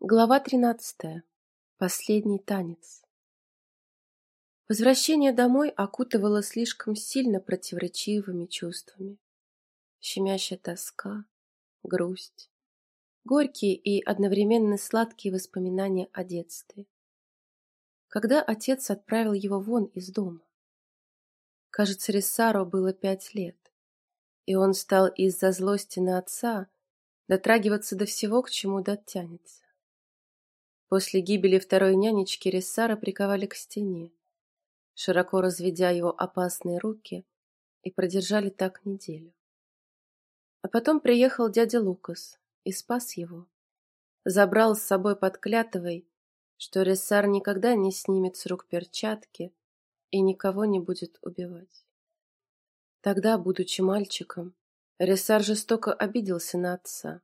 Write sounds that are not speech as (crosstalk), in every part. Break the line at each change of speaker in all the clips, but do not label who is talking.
Глава тринадцатая. Последний танец. Возвращение домой окутывало слишком сильно противоречивыми чувствами. Щемящая тоска, грусть, горькие и одновременно сладкие воспоминания о детстве. Когда отец отправил его вон из дома? Кажется, Рисаро было пять лет, и он стал из-за злости на отца дотрагиваться до всего, к чему дотянется. После гибели второй нянечки Рессара приковали к стене, широко разведя его опасные руки, и продержали так неделю. А потом приехал дядя Лукас и спас его. Забрал с собой под клятвой, что Рессар никогда не снимет с рук перчатки и никого не будет убивать. Тогда, будучи мальчиком, Рессар жестоко обиделся на отца,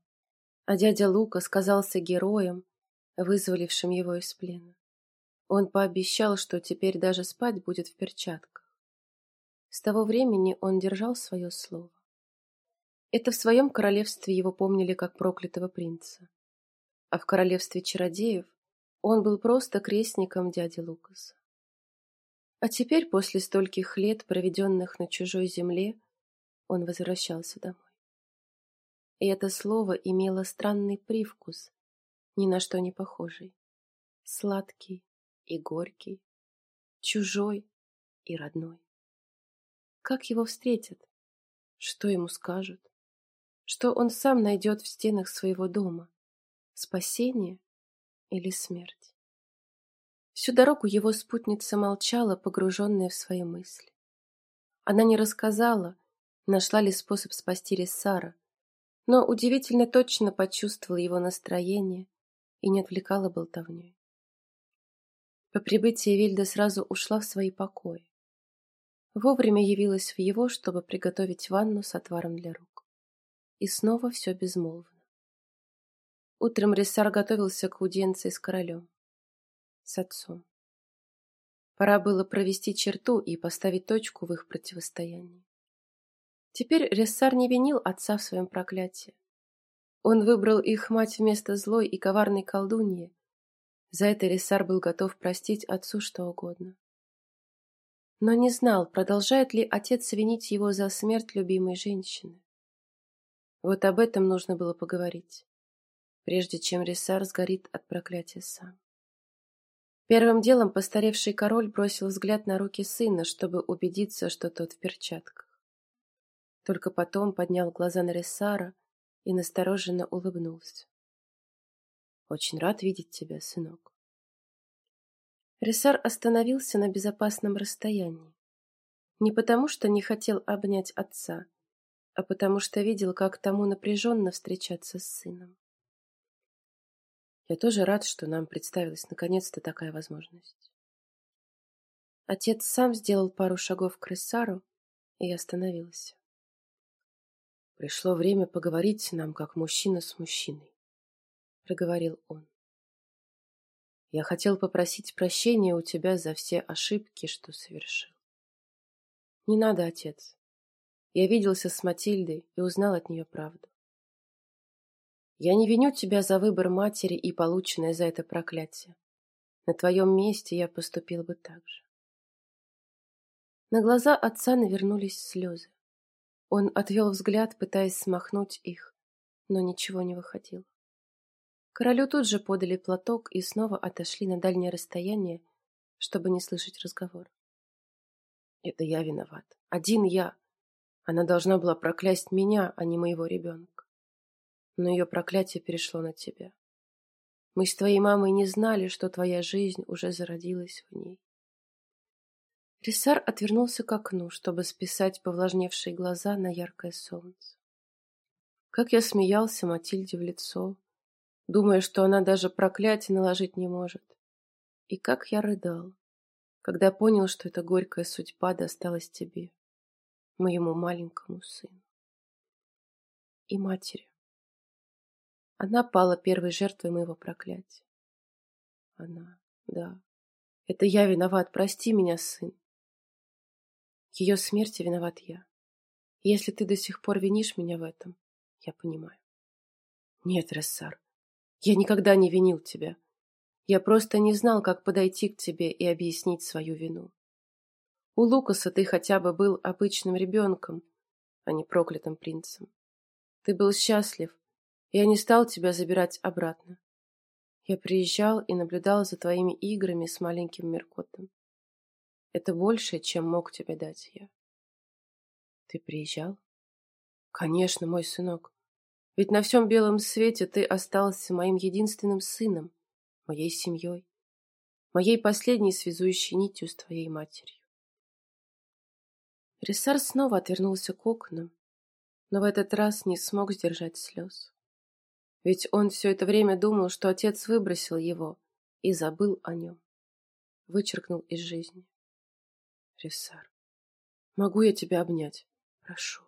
а дядя Лука сказался героем, вызволившим его из плена. Он пообещал, что теперь даже спать будет в перчатках. С того времени он держал свое слово. Это в своем королевстве его помнили как проклятого принца. А в королевстве чародеев он был просто крестником дяди Лукаса. А теперь, после стольких лет, проведенных на чужой земле, он возвращался домой. И это слово имело странный привкус, ни на что не похожий. Сладкий и горький, чужой и родной. Как его встретят? Что ему скажут? Что он сам найдет в стенах своего дома? Спасение или смерть? Всю дорогу его спутница молчала, погруженная в свои мысли. Она не рассказала, нашла ли способ спасти Рессара, но удивительно точно почувствовала его настроение и не отвлекала болтовней. По прибытии Вильда сразу ушла в свои покои. Вовремя явилась в его, чтобы приготовить ванну с отваром для рук. И снова все безмолвно. Утром Рессар готовился к аудиенции с королем. С отцом. Пора было провести черту и поставить точку в их противостоянии. Теперь Рессар не винил отца в своем проклятии. Он выбрал их мать вместо злой и коварной колдуньи. За это Рисар был готов простить отцу что угодно. Но не знал, продолжает ли отец винить его за смерть любимой женщины. Вот об этом нужно было поговорить, прежде чем Рисар сгорит от проклятия сам. Первым делом постаревший король бросил взгляд на руки сына, чтобы убедиться, что тот в перчатках. Только потом поднял глаза на Рисара и настороженно улыбнулся. «Очень рад видеть тебя, сынок». Ресар остановился на безопасном расстоянии. Не потому, что не хотел обнять отца, а потому что видел, как тому напряженно встречаться с сыном. Я тоже рад, что нам представилась наконец-то такая возможность. Отец сам сделал пару шагов к Рессару и остановился. Пришло время поговорить нам, как мужчина с мужчиной, — проговорил он. Я хотел попросить прощения у тебя за все ошибки, что совершил. Не надо, отец. Я виделся с Матильдой и узнал от нее правду. Я не виню тебя за выбор матери и полученное за это проклятие. На твоем месте я поступил бы так же. На глаза отца навернулись слезы. Он отвел взгляд, пытаясь смахнуть их, но ничего не выходило. Королю тут же подали платок и снова отошли на дальнее расстояние, чтобы не слышать разговор. Это я виноват. Один я. Она должна была проклясть меня, а не моего ребенка. Но ее проклятие перешло на тебя. Мы с твоей мамой не знали, что твоя жизнь уже зародилась в ней. Рисар отвернулся к окну, чтобы списать повлажневшие глаза на яркое солнце. Как я смеялся Матильде в лицо, думая, что она даже проклятие наложить не может. И как я рыдал, когда понял, что эта горькая судьба досталась тебе, моему маленькому сыну. И матери. Она пала первой жертвой моего проклятия. Она, да. Это я виноват, прости меня, сын ее смерти виноват я. если ты до сих пор винишь меня в этом, я понимаю. Нет, Рессар, Я никогда не винил тебя. Я просто не знал, как подойти к тебе и объяснить свою вину. У Лукаса ты хотя бы был обычным ребенком, а не проклятым принцем. Ты был счастлив, и я не стал тебя забирать обратно. Я приезжал и наблюдал за твоими играми с маленьким Меркотом. Это больше, чем мог тебе дать я. Ты приезжал? Конечно, мой сынок. Ведь на всем белом свете ты остался моим единственным сыном, моей семьей, моей последней связующей нитью с твоей матерью. Рисар снова отвернулся к окнам, но в этот раз не смог сдержать слез. Ведь он все это время думал, что отец выбросил его и забыл о нем. Вычеркнул из жизни. Рисар, могу я тебя обнять? Прошу.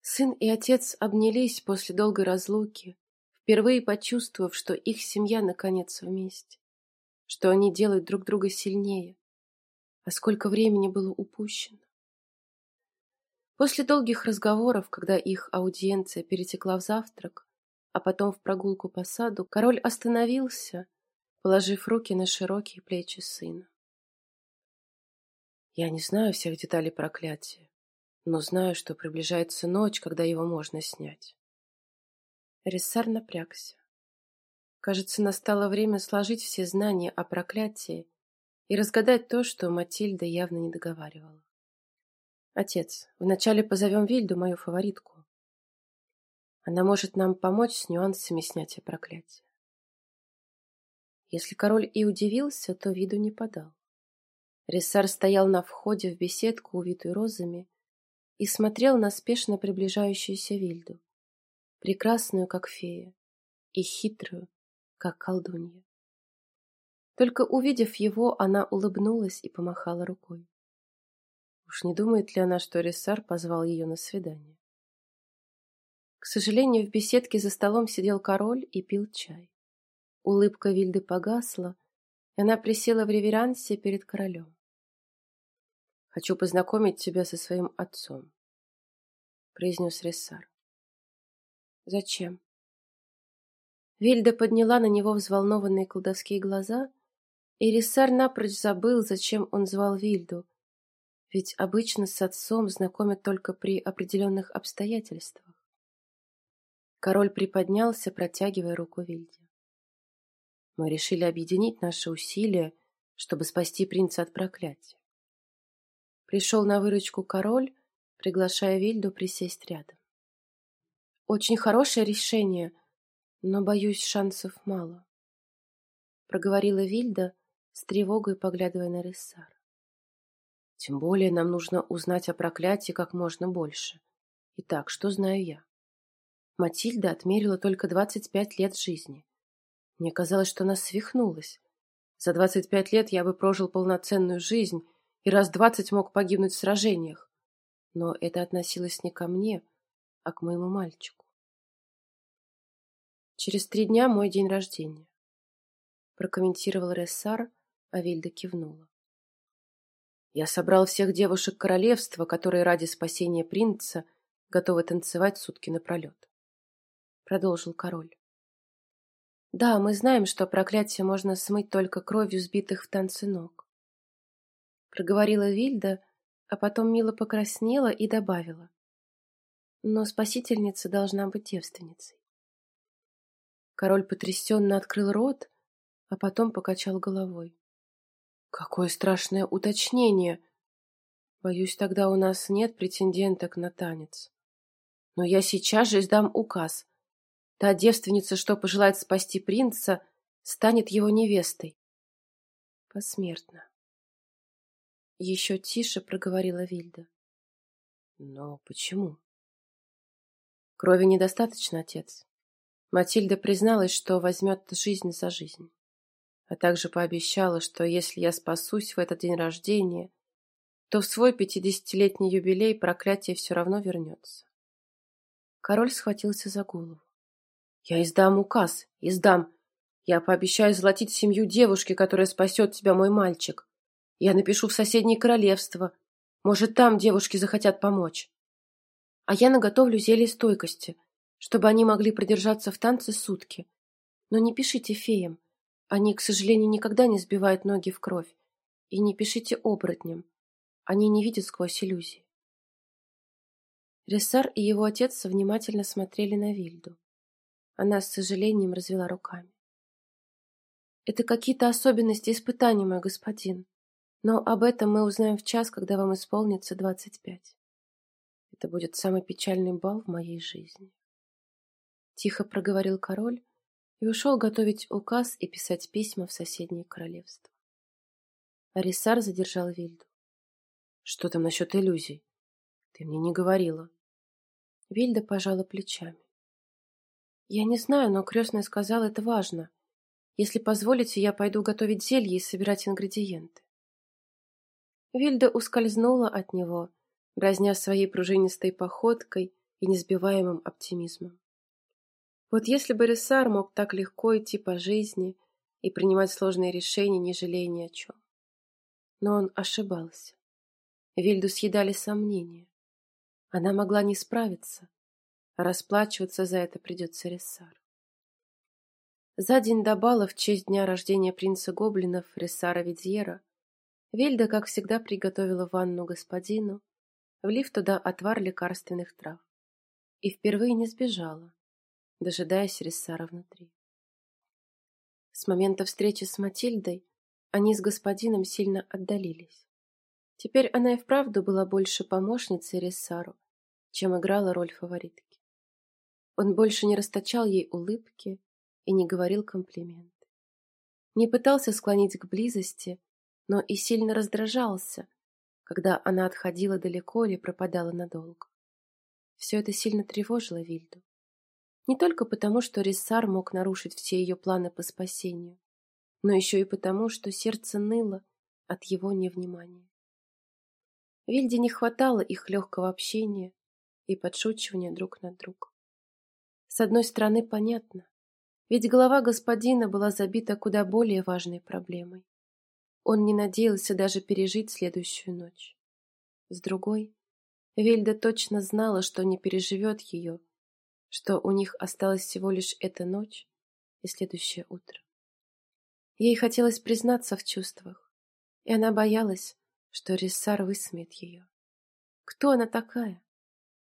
Сын и отец обнялись после долгой разлуки, впервые почувствовав, что их семья наконец вместе, что они делают друг друга сильнее. А сколько времени было упущено. После долгих разговоров, когда их аудиенция перетекла в завтрак, а потом в прогулку по саду, король остановился, положив руки на широкие плечи сына. Я не знаю всех деталей проклятия, но знаю, что приближается ночь, когда его можно снять. Рессар напрягся. Кажется, настало время сложить все знания о проклятии и разгадать то, что Матильда явно не договаривала. Отец, вначале позовем Вильду, мою фаворитку. Она может нам помочь с нюансами снятия проклятия. Если король и удивился, то виду не подал. Рессар стоял на входе в беседку, увитую розами, и смотрел на спешно приближающуюся Вильду, прекрасную, как фея, и хитрую, как колдунья. Только увидев его, она улыбнулась и помахала рукой. Уж не думает ли она, что Рессар позвал ее на свидание? К сожалению, в беседке за столом сидел король и пил чай. Улыбка Вильды погасла, и она присела в реверансе перед королем. «Хочу познакомить тебя со своим отцом», — произнес Рессар. «Зачем?» Вильда подняла на него взволнованные колдовские глаза, и Рессар напрочь забыл, зачем он звал Вильду — ведь обычно с отцом знакомят только при определенных обстоятельствах. Король приподнялся, протягивая руку Вильде. Мы решили объединить наши усилия, чтобы спасти принца от проклятия. Пришел на выручку король, приглашая Вильду присесть рядом. Очень хорошее решение, но, боюсь, шансов мало. Проговорила Вильда, с тревогой поглядывая на Рессар. Тем более нам нужно узнать о проклятии как можно больше. Итак, что знаю я? Матильда отмерила только 25 лет жизни. Мне казалось, что она свихнулась. За 25 лет я бы прожил полноценную жизнь и раз двадцать мог погибнуть в сражениях. Но это относилось не ко мне, а к моему мальчику. Через три дня мой день рождения. Прокомментировал Рессар, а Вильда кивнула. Я собрал всех девушек королевства, которые ради спасения принца готовы танцевать сутки напролет. Продолжил король. Да, мы знаем, что проклятие можно смыть только кровью сбитых в танце ног. Проговорила Вильда, а потом мило покраснела и добавила. Но спасительница должна быть девственницей. Король потрясенно открыл рот, а потом покачал головой. Какое страшное уточнение! Боюсь, тогда у нас нет претенденток на танец. Но я сейчас же издам указ. Та девственница, что пожелает спасти принца, станет его невестой. Посмертно. Еще тише проговорила Вильда. Но почему? Крови недостаточно, отец. Матильда призналась, что возьмет жизнь за жизнь а также пообещала, что если я спасусь в этот день рождения, то в свой пятидесятилетний юбилей проклятие все равно вернется. Король схватился за голову. «Я издам указ, издам. Я пообещаю золотить семью девушки, которая спасет тебя, мой мальчик. Я напишу в соседнее королевство. Может, там девушки захотят помочь. А я наготовлю зелье стойкости. чтобы они могли продержаться в танце сутки. Но не пишите феям. Они, к сожалению, никогда не сбивают ноги в кровь. И не пишите оборотням. Они не видят сквозь иллюзии. Рессар и его отец внимательно смотрели на Вильду. Она с сожалением развела руками. «Это какие-то особенности испытаний, мой господин. Но об этом мы узнаем в час, когда вам исполнится двадцать пять. Это будет самый печальный бал в моей жизни». Тихо проговорил король и ушел готовить указ и писать письма в соседнее королевство. Арисар задержал Вильду. «Что там насчет иллюзий? Ты мне не говорила». Вильда пожала плечами. «Я не знаю, но крестная сказала, это важно. Если позволите, я пойду готовить зелье и собирать ингредиенты». Вильда ускользнула от него, бразня своей пружинистой походкой и несбиваемым оптимизмом. Вот если бы Рессар мог так легко идти по жизни и принимать сложные решения, не жалея ни о чем. Но он ошибался. Вильду съедали сомнения. Она могла не справиться, а расплачиваться за это придется Рессар. За день до бала в честь дня рождения принца гоблинов Рессара Видьера Вильда, как всегда, приготовила ванну господину, влив туда отвар лекарственных трав. И впервые не сбежала, дожидаясь Рессара внутри. С момента встречи с Матильдой они с господином сильно отдалились. Теперь она и вправду была больше помощницей Рессару, чем играла роль фаворитки. Он больше не расточал ей улыбки и не говорил комплименты. Не пытался склонить к близости, но и сильно раздражался, когда она отходила далеко или пропадала надолго. Все это сильно тревожило Вильду. Не только потому, что Риссар мог нарушить все ее планы по спасению, но еще и потому, что сердце ныло от его невнимания. Вильде не хватало их легкого общения и подшучивания друг над другом. С одной стороны, понятно, ведь голова господина была забита куда более важной проблемой. Он не надеялся даже пережить следующую ночь. С другой, Вильда точно знала, что не переживет ее, что у них осталась всего лишь эта ночь и следующее утро. Ей хотелось признаться в чувствах, и она боялась, что Риссар высмеет ее. Кто она такая?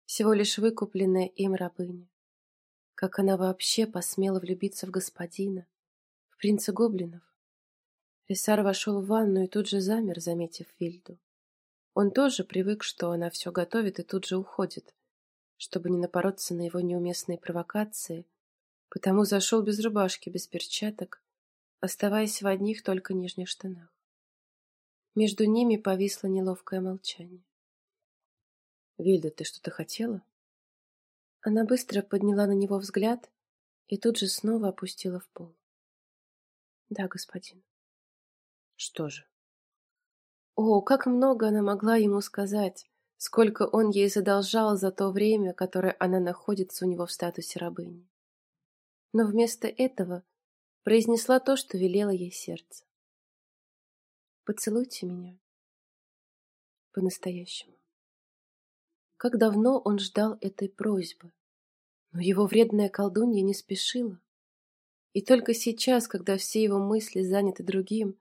Всего лишь выкупленная им рабыня. Как она вообще посмела влюбиться в господина, в принца гоблинов? Рисар вошел в ванну и тут же замер, заметив Вильду. Он тоже привык, что она все готовит и тут же уходит, чтобы не напороться на его неуместные провокации, потому зашел без рубашки, без перчаток, оставаясь в одних только нижних штанах. Между ними повисло неловкое молчание. «Вильда, ты что-то хотела?» Она быстро подняла на него взгляд и тут же снова опустила в пол. «Да, господин». «Что же?» О, как много она могла ему сказать! сколько он ей задолжал за то время, которое она находится у него в статусе рабыни. Но вместо этого произнесла то, что велело ей сердце. «Поцелуйте меня по-настоящему». Как давно он ждал этой просьбы, но его вредная колдунья не спешила. И только сейчас, когда все его мысли заняты другим,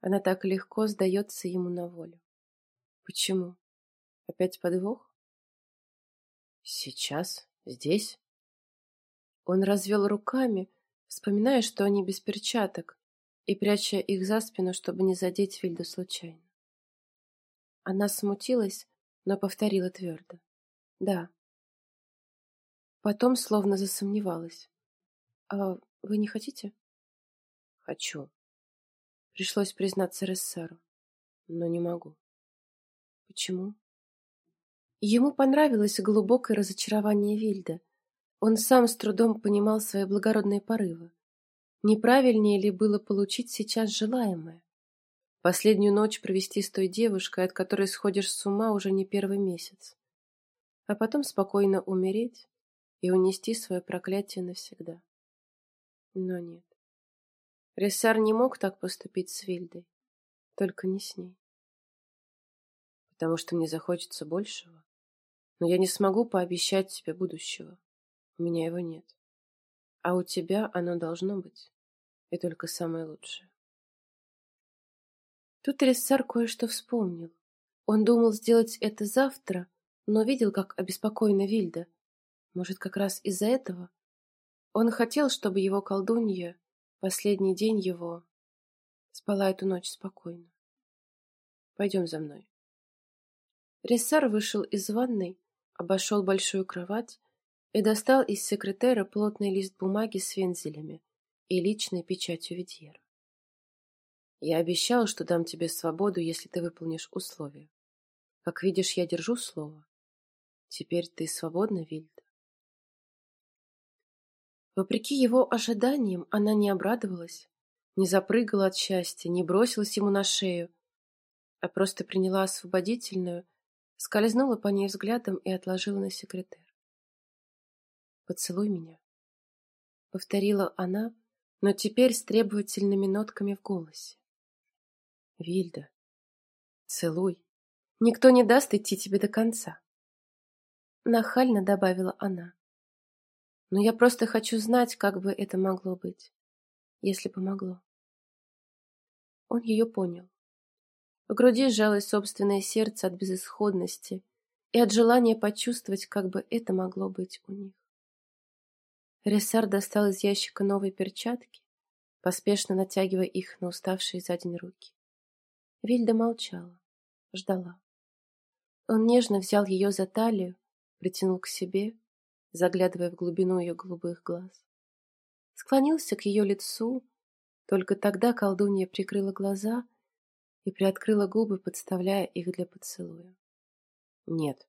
она так легко сдается ему на волю. Почему? Опять подвох? Сейчас? Здесь? Он развел руками, вспоминая, что они без перчаток, и пряча их за спину, чтобы не задеть Вильду случайно. Она смутилась, но повторила твердо. «Да». Потом словно засомневалась. «А вы не хотите?» «Хочу». Пришлось признаться Рессеру, но не могу. «Почему?» Ему понравилось глубокое разочарование Вильда. Он сам с трудом понимал свои благородные порывы. Неправильнее ли было получить сейчас желаемое? Последнюю ночь провести с той девушкой, от которой сходишь с ума уже не первый месяц. А потом спокойно умереть и унести свое проклятие навсегда. Но нет. Рессар не мог так поступить с Вильдой, только не с ней. Потому что мне захочется большего но я не смогу пообещать тебе будущего. У меня его нет. А у тебя оно должно быть. И только самое лучшее. Тут Рессар кое-что вспомнил. Он думал сделать это завтра, но видел, как обеспокоена Вильда. Может, как раз из-за этого? Он хотел, чтобы его колдунья, последний день его, спала эту ночь спокойно. Пойдем за мной. Рессар вышел из ванной, обошел большую кровать и достал из секретера плотный лист бумаги с вензелями и личной печатью Видьера. Я обещал, что дам тебе свободу, если ты выполнишь условия. Как видишь, я держу слово. Теперь ты свободна, Вильда. Вопреки его ожиданиям, она не обрадовалась, не запрыгала от счастья, не бросилась ему на шею, а просто приняла освободительную, скользнула по ней взглядом и отложила на секретер. «Поцелуй меня», — повторила она, но теперь с требовательными нотками в голосе. «Вильда, целуй. Никто не даст идти тебе до конца», — нахально добавила она. «Но я просто хочу знать, как бы это могло быть, если помогло». Он ее понял. В груди сжалось собственное сердце от безысходности и от желания почувствовать, как бы это могло быть у них. Рессар достал из ящика новые перчатки, поспешно натягивая их на уставшие за день руки. Вильда молчала, ждала. Он нежно взял ее за талию, притянул к себе, заглядывая в глубину ее голубых глаз. Склонился к ее лицу, только тогда колдунья прикрыла глаза и приоткрыла губы, подставляя их для поцелуя. «Нет»,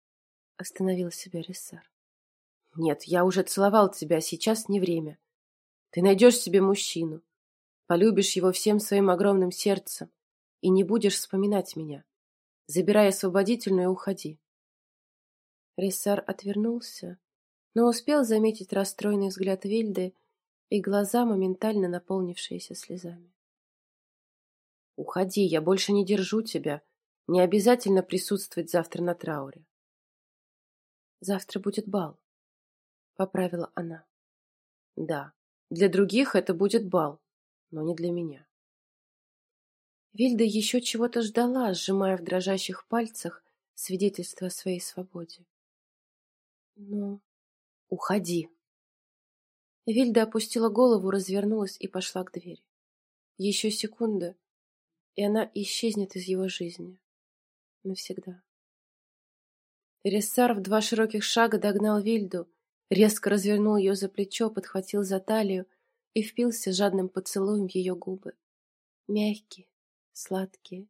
— остановил себя Рессар. Нет, я уже целовал тебя, сейчас не время. Ты найдешь себе мужчину, полюбишь его всем своим огромным сердцем и не будешь вспоминать меня. Забирай освободительную и уходи. Рессар отвернулся, но успел заметить расстроенный взгляд Вильды и глаза, моментально наполнившиеся слезами. «Уходи, я больше не держу тебя. Не обязательно присутствовать завтра на трауре». «Завтра будет бал», — поправила она. «Да, для других это будет бал, но не для меня». Вильда еще чего-то ждала, сжимая в дрожащих пальцах свидетельство о своей свободе. «Но уходи!» Вильда опустила голову, развернулась и пошла к двери. Еще секунда, и она исчезнет из его жизни. Навсегда. Рессар в два широких шага догнал Вильду, резко развернул ее за плечо, подхватил за талию и впился жадным поцелуем в ее губы. Мягкие, сладкие,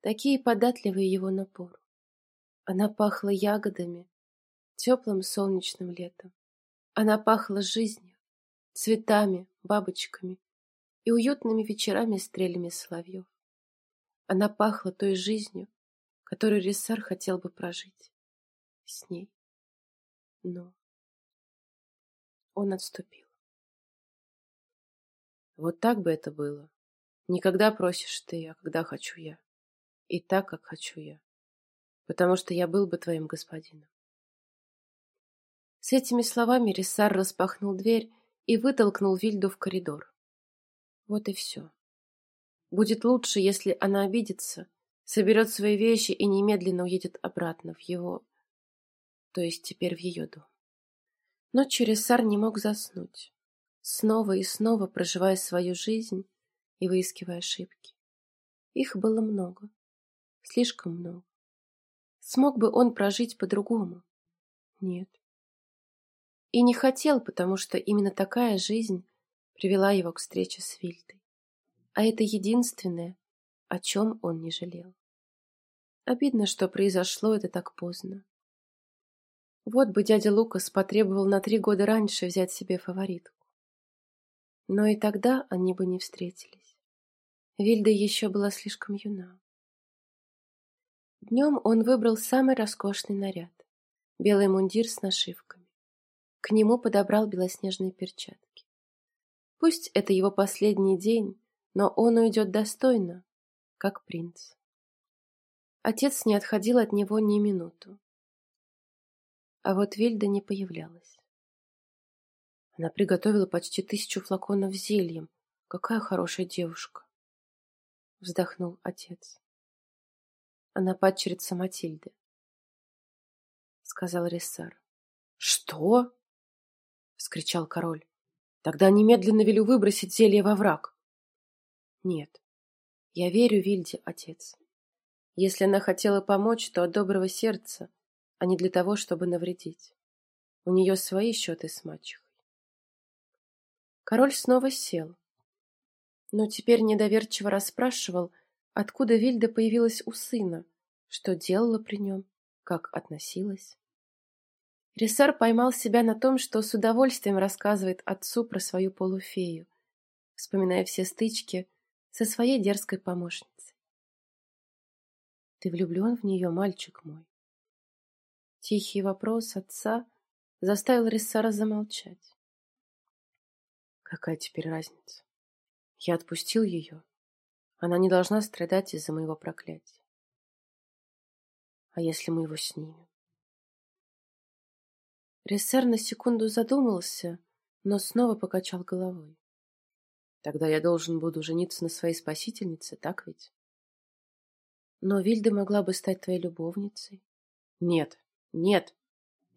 такие податливые его напору. Она пахла ягодами, теплым солнечным летом. Она пахла жизнью, цветами, бабочками и уютными вечерами стрелями соловьев. Она пахла той жизнью, которую Рессар хотел бы прожить с ней. Но он отступил. Вот так бы это было. Никогда просишь ты, а когда хочу я. И так, как хочу я. Потому что я был бы твоим господином. С этими словами Рессар распахнул дверь и вытолкнул Вильду в коридор. Вот и все. Будет лучше, если она обидится, соберет свои вещи и немедленно уедет обратно в его... То есть теперь в ее дом. Но Чересар не мог заснуть, снова и снова проживая свою жизнь и выискивая ошибки. Их было много, слишком много. Смог бы он прожить по-другому? Нет. И не хотел, потому что именно такая жизнь привела его к встрече с Вильдой. А это единственное, о чем он не жалел. Обидно, что произошло это так поздно. Вот бы дядя Лукас потребовал на три года раньше взять себе фаворитку. Но и тогда они бы не встретились. Вильда еще была слишком юна. Днем он выбрал самый роскошный наряд — белый мундир с нашивками. К нему подобрал белоснежные перчатки. Пусть это его последний день, но он уйдет достойно, как принц. Отец не отходил от него ни минуту. А вот Вильда не появлялась. Она приготовила почти тысячу флаконов зельем. Какая хорошая девушка. Вздохнул отец. Она падчерица Матильды. Сказал Рессар. Что? Вскричал король. Тогда немедленно велю выбросить зелье во враг. Нет, я верю Вильде, отец. Если она хотела помочь, то от доброго сердца, а не для того, чтобы навредить. У нее свои счеты с мачехой. Король снова сел, но теперь недоверчиво расспрашивал, откуда Вильда появилась у сына, что делала при нем, как относилась. Ресар поймал себя на том, что с удовольствием рассказывает отцу про свою полуфею, вспоминая все стычки со своей дерзкой помощницей. «Ты влюблен в нее, мальчик мой?» Тихий вопрос отца заставил Рессара замолчать. «Какая теперь разница? Я отпустил ее. Она не должна страдать из-за моего проклятия. А если мы его снимем? Рессер на секунду задумался, но снова покачал головой. Тогда я должен буду жениться на своей спасительнице, так ведь? Но Вильда могла бы стать твоей любовницей. Нет, нет.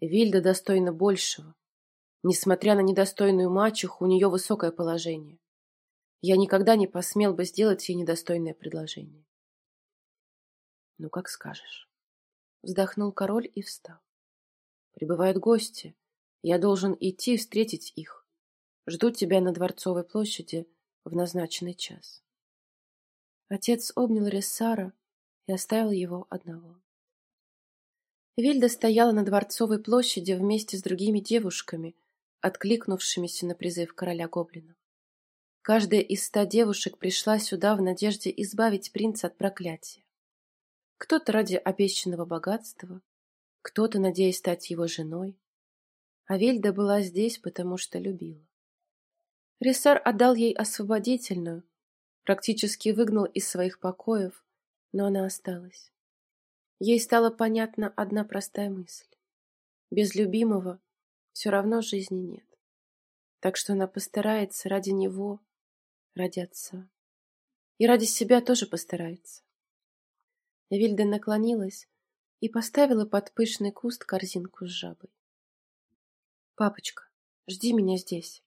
Вильда достойна большего. Несмотря на недостойную мачеху, у нее высокое положение. Я никогда не посмел бы сделать ей недостойное предложение. Ну, как скажешь. Вздохнул король и встал. Прибывают гости. Я должен идти встретить их. Жду тебя на Дворцовой площади в назначенный час. Отец обнял Рессара и оставил его одного. Вильда стояла на Дворцовой площади вместе с другими девушками, откликнувшимися на призыв короля гоблинов. Каждая из ста девушек пришла сюда в надежде избавить принца от проклятия. Кто-то ради обещанного богатства, кто-то надеясь стать его женой. А Вельда была здесь, потому что любила. Рисар отдал ей освободительную, практически выгнал из своих покоев, но она осталась. Ей стала понятна одна простая мысль. Без любимого все равно жизни нет. Так что она постарается ради него, ради отца. И ради себя тоже постарается. Вильда наклонилась, и поставила под пышный куст корзинку с жабой. «Папочка, жди меня здесь.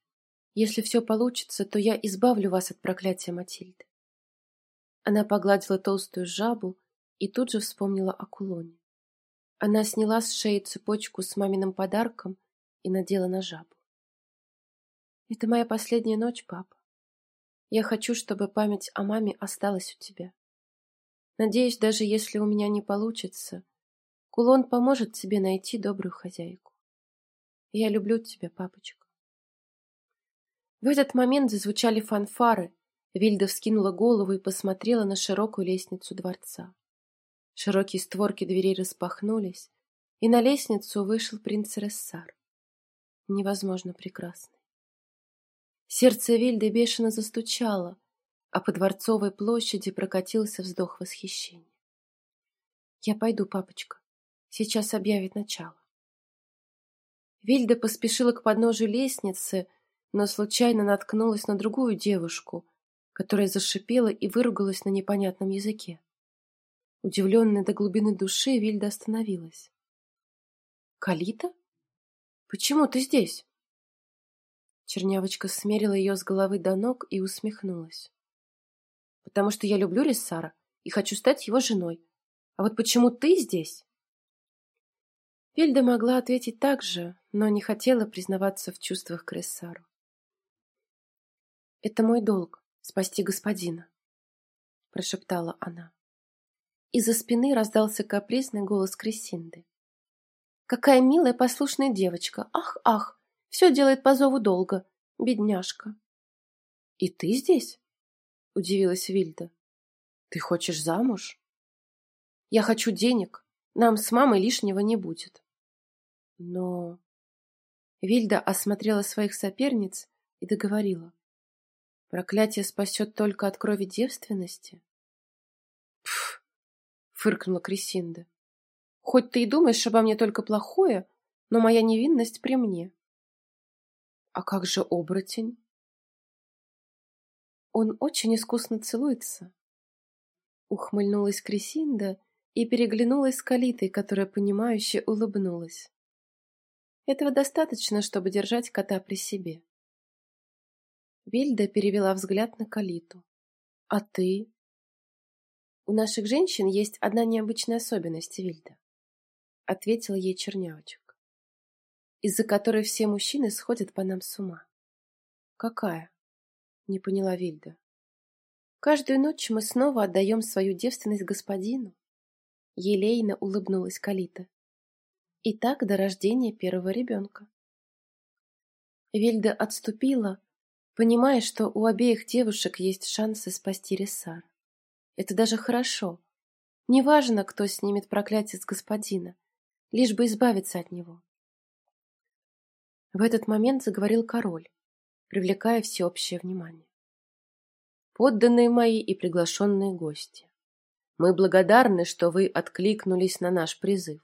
Если все получится, то я избавлю вас от проклятия Матильды». Она погладила толстую жабу и тут же вспомнила о кулоне. Она сняла с шеи цепочку с маминым подарком и надела на жабу. «Это моя последняя ночь, папа. Я хочу, чтобы память о маме осталась у тебя. Надеюсь, даже если у меня не получится, Кулон поможет тебе найти добрую хозяйку. Я люблю тебя, папочка. В этот момент зазвучали фанфары. Вильда вскинула голову и посмотрела на широкую лестницу дворца. Широкие створки дверей распахнулись, и на лестницу вышел принц Рессар. Невозможно прекрасный. Сердце Вильды бешено застучало, а по дворцовой площади прокатился вздох восхищения. «Я пойду, папочка. Сейчас объявит начало. Вильда поспешила к подножию лестницы, но случайно наткнулась на другую девушку, которая зашипела и выругалась на непонятном языке. Удивленная до глубины души, Вильда остановилась. «Калита? Почему ты здесь?» Чернявочка смерила ее с головы до ног и усмехнулась. «Потому что я люблю Рессара и хочу стать его женой. А вот почему ты здесь?» Вильда могла ответить так же, но не хотела признаваться в чувствах к Рессару. «Это мой долг — спасти господина», — прошептала она. Из-за спины раздался капризный голос Крисинды. «Какая милая послушная девочка! Ах, ах! Все делает по зову долга! Бедняжка!» «И ты здесь?» — удивилась Вильда. «Ты хочешь замуж?» «Я хочу денег. Нам с мамой лишнего не будет». Но... Вильда осмотрела своих соперниц и договорила. Проклятие спасет только от крови девственности? Пф, фыркнула Крисинда. Хоть ты и думаешь обо мне только плохое, но моя невинность при мне. А как же оборотень? Он очень искусно целуется. Ухмыльнулась Крисинда и переглянулась с Калитой, которая понимающе улыбнулась. Этого достаточно, чтобы держать кота при себе. Вильда перевела взгляд на Калиту. «А ты?» «У наших женщин есть одна необычная особенность, Вильда», — ответила ей чернявочек, «из-за которой все мужчины сходят по нам с ума». «Какая?» — не поняла Вильда. «Каждую ночь мы снова отдаем свою девственность господину», — елейно улыбнулась Калита. «И так до рождения первого ребенка». Вильда отступила, понимая, что у обеих девушек есть шансы спасти Ресар. Это даже хорошо. Неважно, кто снимет проклятие с господина, лишь бы избавиться от него. В этот момент заговорил король, привлекая всеобщее внимание. Подданные мои и приглашенные гости, мы благодарны, что вы откликнулись на наш призыв.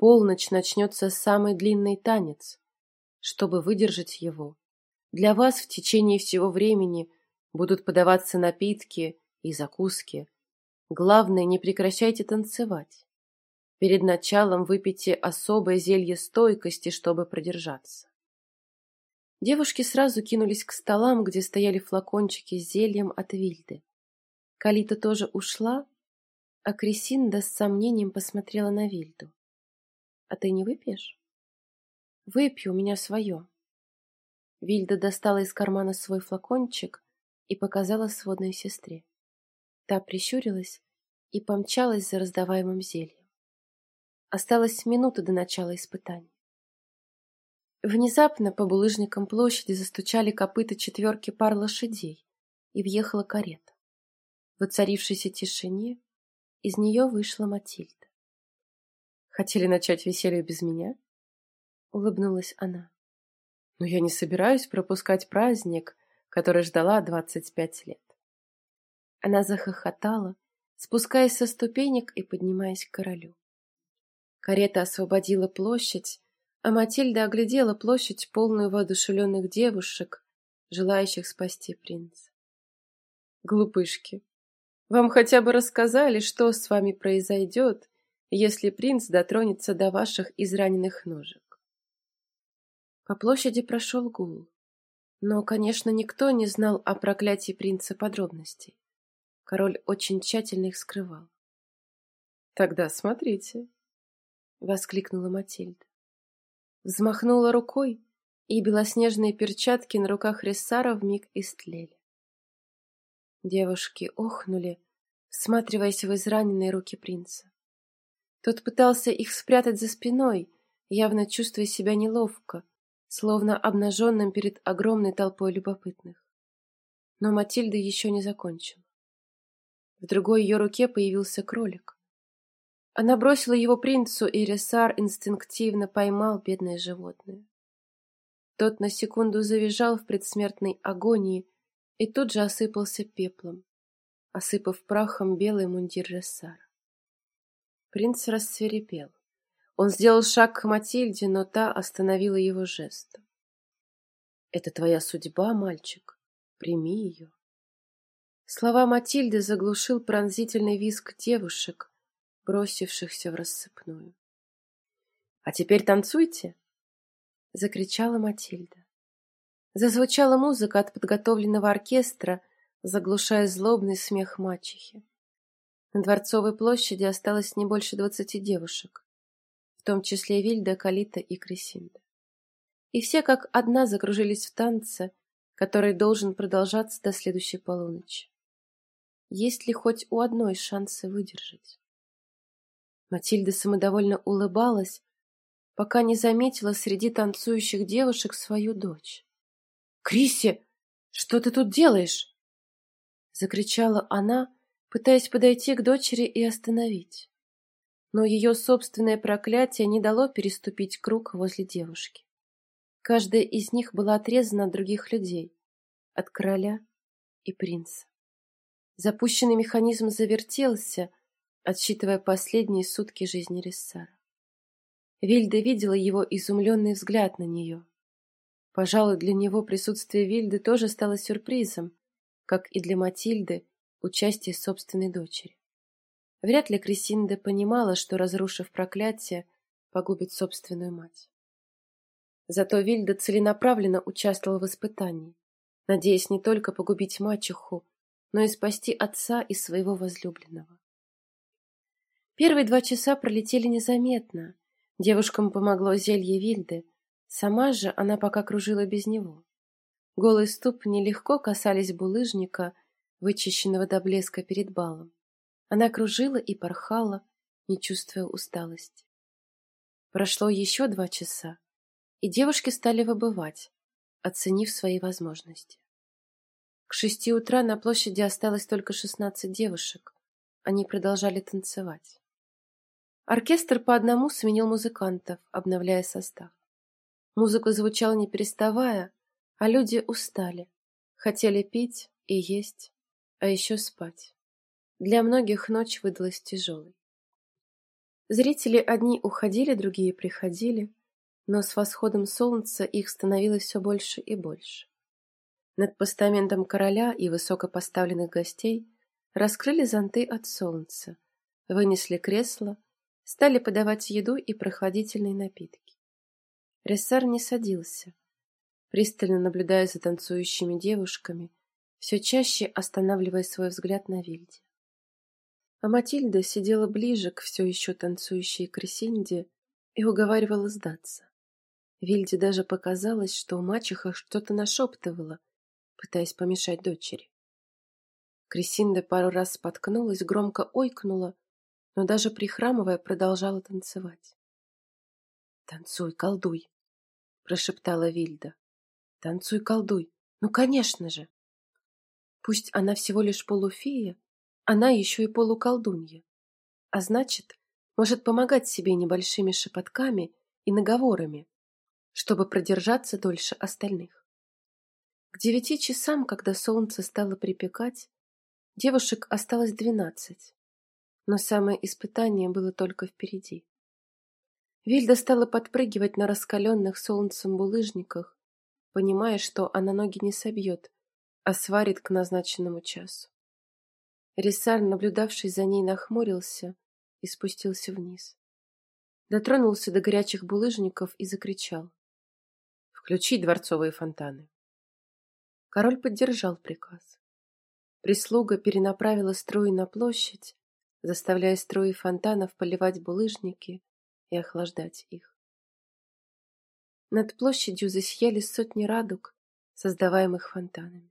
Полночь начнется самый длинный танец. Чтобы выдержать его, для вас в течение всего времени будут подаваться напитки и закуски. Главное, не прекращайте танцевать. Перед началом выпейте особое зелье стойкости, чтобы продержаться. Девушки сразу кинулись к столам, где стояли флакончики с зельем от Вильды. Калита тоже ушла, а Крисинда с сомнением посмотрела на Вильду. — А ты не выпьешь? — Выпью, у меня свое. Вильда достала из кармана свой флакончик и показала сводной сестре. Та прищурилась и помчалась за раздаваемым зельем. Осталась минута до начала испытаний. Внезапно по булыжникам площади застучали копыта четверки пар лошадей, и въехала карета. В оцарившейся тишине из нее вышла Матильда. «Хотели начать веселье без меня?» — улыбнулась она но я не собираюсь пропускать праздник, который ждала двадцать пять лет. Она захохотала, спускаясь со ступенек и поднимаясь к королю. Карета освободила площадь, а Матильда оглядела площадь, полную воодушевленных девушек, желающих спасти принца. Глупышки, вам хотя бы рассказали, что с вами произойдет, если принц дотронется до ваших израненных ножек. По площади прошел гул. Но, конечно, никто не знал о проклятии принца подробностей. Король очень тщательно их скрывал. «Тогда смотрите!» — воскликнула Матильда. Взмахнула рукой, и белоснежные перчатки на руках Рессара вмиг истлели. Девушки охнули, всматриваясь в израненные руки принца. Тот пытался их спрятать за спиной, явно чувствуя себя неловко, словно обнаженным перед огромной толпой любопытных. Но Матильда еще не закончила. В другой ее руке появился кролик. Она бросила его принцу, и Ресар инстинктивно поймал бедное животное. Тот на секунду завизжал в предсмертной агонии и тут же осыпался пеплом, осыпав прахом белый мундир Ресара. Принц рассверепел. Он сделал шаг к Матильде, но та остановила его жестом. «Это твоя судьба, мальчик. Прими ее». Слова Матильды заглушил пронзительный визг девушек, бросившихся в рассыпную. «А теперь танцуйте!» — закричала Матильда. Зазвучала музыка от подготовленного оркестра, заглушая злобный смех мачехи. На Дворцовой площади осталось не больше двадцати девушек в том числе Вильда, Калита и Крисинда. И все как одна закружились в танце, который должен продолжаться до следующей полуночи. Есть ли хоть у одной шансы выдержать? Матильда самодовольно улыбалась, пока не заметила среди танцующих девушек свою дочь. «Криси, что ты тут делаешь?» Закричала она, пытаясь подойти к дочери и остановить но ее собственное проклятие не дало переступить круг возле девушки. Каждая из них была отрезана от других людей, от короля и принца. Запущенный механизм завертелся, отсчитывая последние сутки жизни Рессара. Вильда видела его изумленный взгляд на нее. Пожалуй, для него присутствие Вильды тоже стало сюрпризом, как и для Матильды участие собственной дочери. Вряд ли Крисинда понимала, что, разрушив проклятие, погубит собственную мать. Зато Вильда целенаправленно участвовала в испытании, надеясь не только погубить мачеху, но и спасти отца и своего возлюбленного. Первые два часа пролетели незаметно. Девушкам помогло зелье Вильды, сама же она пока кружила без него. Голые ступни легко касались булыжника, вычищенного до блеска перед балом. Она кружила и порхала, не чувствуя усталости. Прошло еще два часа, и девушки стали выбывать, оценив свои возможности. К шести утра на площади осталось только шестнадцать девушек. Они продолжали танцевать. Оркестр по одному сменил музыкантов, обновляя состав. Музыка звучала не переставая, а люди устали, хотели пить и есть, а еще спать. Для многих ночь выдалась тяжелой. Зрители одни уходили, другие приходили, но с восходом солнца их становилось все больше и больше. Над постаментом короля и высокопоставленных гостей раскрыли зонты от солнца, вынесли кресла, стали подавать еду и прохладительные напитки. Рессар не садился, пристально наблюдая за танцующими девушками, все чаще останавливая свой взгляд на Вильде. А Матильда сидела ближе к все еще танцующей Кресинде и уговаривала сдаться. Вильде даже показалось, что у мачеха что-то нашептывала, пытаясь помешать дочери. Кресинда пару раз споткнулась, громко ойкнула, но даже прихрамывая продолжала танцевать. «Танцуй, колдуй!» — прошептала Вильда. «Танцуй, колдуй! Ну, конечно же!» Пусть она всего лишь полуфея, она еще и полуколдунья, а значит, может помогать себе небольшими шепотками и наговорами, чтобы продержаться дольше остальных. К девяти часам, когда солнце стало припекать, девушек осталось двенадцать, но самое испытание было только впереди. Вильда стала подпрыгивать на раскаленных солнцем булыжниках, понимая, что она ноги не собьет, а сварит к назначенному часу. Рисар, наблюдавший за ней, нахмурился и спустился вниз. Дотронулся до горячих булыжников и закричал. «Включи дворцовые фонтаны!» Король поддержал приказ. Прислуга перенаправила струи на площадь, заставляя струи фонтанов поливать булыжники и охлаждать их. Над площадью засияли сотни радуг, создаваемых фонтанами.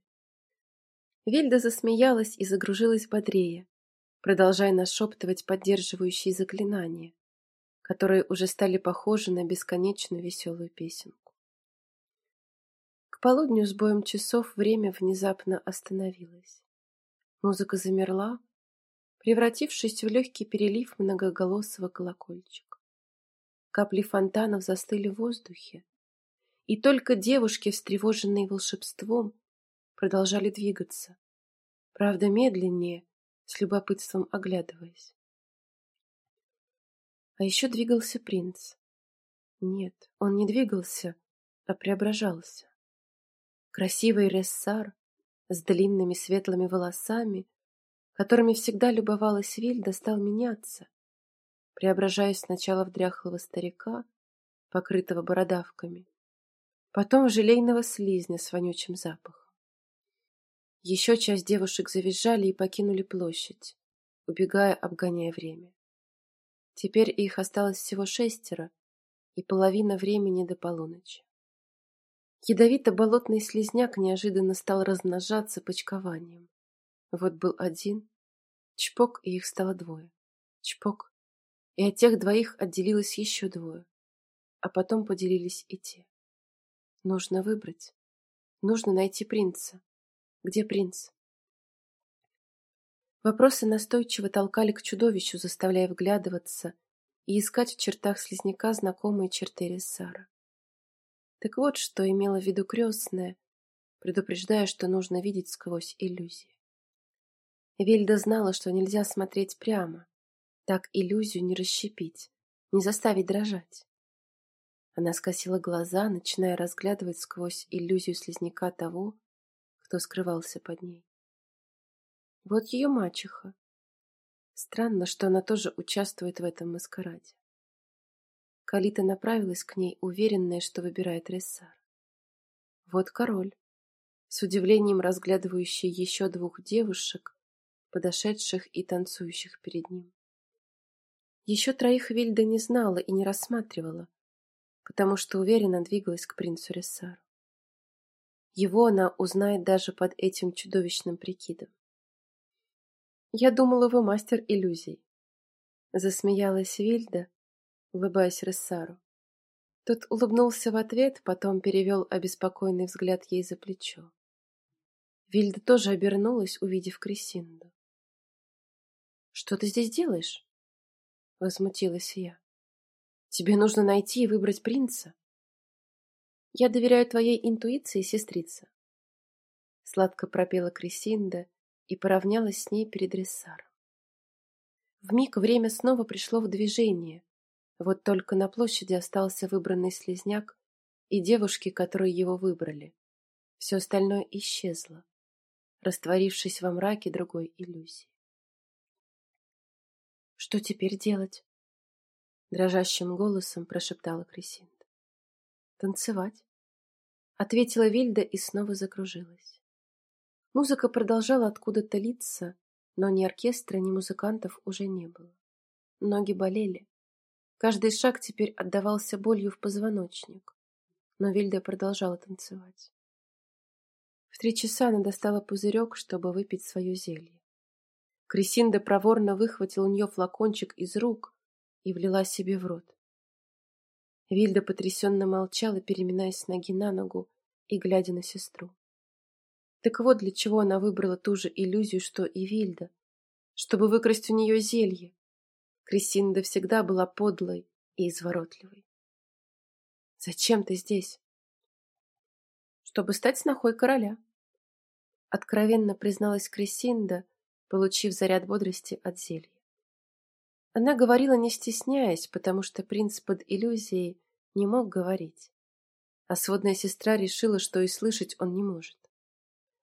Вильда засмеялась и загружилась бодрее, продолжая нашептывать поддерживающие заклинания, которые уже стали похожи на бесконечную веселую песенку. К полудню с боем часов время внезапно остановилось. Музыка замерла, превратившись в легкий перелив многоголосого колокольчика. Капли фонтанов застыли в воздухе, и только девушки, встревоженные волшебством, продолжали двигаться, правда медленнее, с любопытством оглядываясь. А еще двигался принц. Нет, он не двигался, а преображался. Красивый рессар с длинными светлыми волосами, которыми всегда любовалась Вильда, стал меняться, преображаясь сначала в дряхлого старика, покрытого бородавками, потом в желейного слизня с вонючим запахом. Еще часть девушек завизжали и покинули площадь, убегая, обгоняя время. Теперь их осталось всего шестеро, и половина времени до полуночи. Ядовито-болотный слизняк неожиданно стал размножаться почкованием. Вот был один, чпок, и их стало двое. Чпок, и от тех двоих отделилось еще двое, а потом поделились и те. Нужно выбрать, нужно найти принца, где принц? Вопросы настойчиво толкали к чудовищу, заставляя вглядываться и искать в чертах слизняка знакомые черты Рессара. Так вот, что имела в виду крестная, предупреждая, что нужно видеть сквозь иллюзии. Вильда знала, что нельзя смотреть прямо, так иллюзию не расщепить, не заставить дрожать. Она скосила глаза, начиная разглядывать сквозь иллюзию слизняка того, кто скрывался под ней. Вот ее мачеха. Странно, что она тоже участвует в этом маскараде. Калита направилась к ней, уверенная, что выбирает Рессар. Вот король, с удивлением разглядывающий еще двух девушек, подошедших и танцующих перед ним. Еще троих Вильда не знала и не рассматривала, потому что уверенно двигалась к принцу Рессару. Его она узнает даже под этим чудовищным прикидом. «Я думала, вы мастер иллюзий», — засмеялась Вильда, улыбаясь Рессару. Тот улыбнулся в ответ, потом перевел обеспокоенный взгляд ей за плечо. Вильда тоже обернулась, увидев Крисинду. «Что ты здесь делаешь?» — возмутилась я. «Тебе нужно найти и выбрать принца». «Я доверяю твоей интуиции, сестрица», — сладко пропела Крисинда и поравнялась с ней перед Рессаром. Вмиг время снова пришло в движение, вот только на площади остался выбранный слезняк и девушки, которые его выбрали. Все остальное исчезло, растворившись во мраке другой иллюзии. «Что теперь делать?» Дрожащим голосом прошептала Крисинда. «Танцевать», — ответила Вильда и снова закружилась. Музыка продолжала откуда-то литься, но ни оркестра, ни музыкантов уже не было. Ноги болели, Каждый шаг теперь отдавался болью в позвоночник, но Вильда продолжала танцевать. В три часа она достала пузырек, чтобы выпить свое зелье. Крисинда проворно выхватила у нее флакончик из рук и влила себе в рот. Вильда потрясенно молчала, переминаясь с ноги на ногу и глядя на сестру. Так вот для чего она выбрала ту же иллюзию, что и Вильда, чтобы выкрасть у нее зелье, Кристинда всегда была подлой и изворотливой. «Зачем ты здесь?» «Чтобы стать снохой короля», — откровенно призналась Кристинда, получив заряд бодрости от зелья. Она говорила, не стесняясь, потому что принц под иллюзией не мог говорить, а сводная сестра решила, что и слышать он не может.